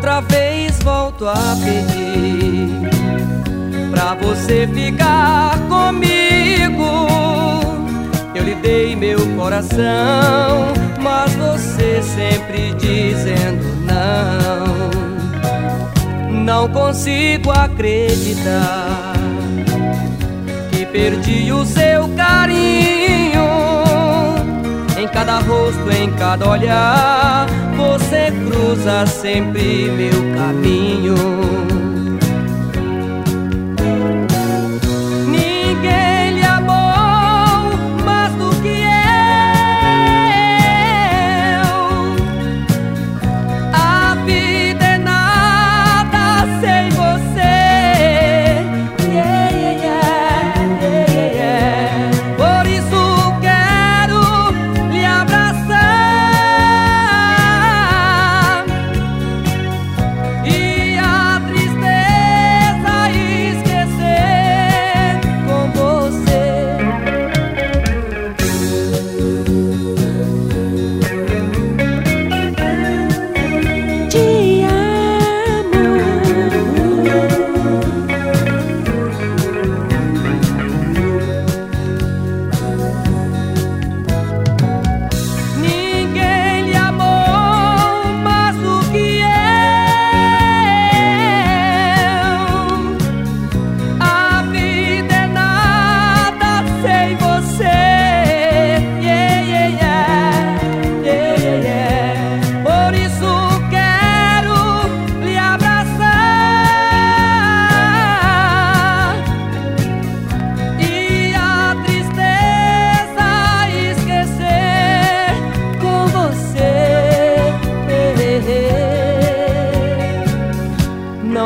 outra vez volto a pedir pra você ficar comigo. Eu lhe dei meu coração, mas você sempre dizendo não. Não consigo acreditar que perdi o seu carinho. Em cada rosto, em cada olhar, você cruza sempre meu caminho.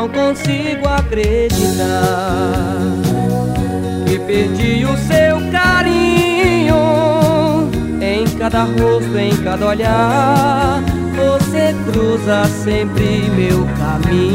Consigo acreditar que perdi o seu carinho em cada rosto, em cada olhar. Você cruza sempre meu caminho.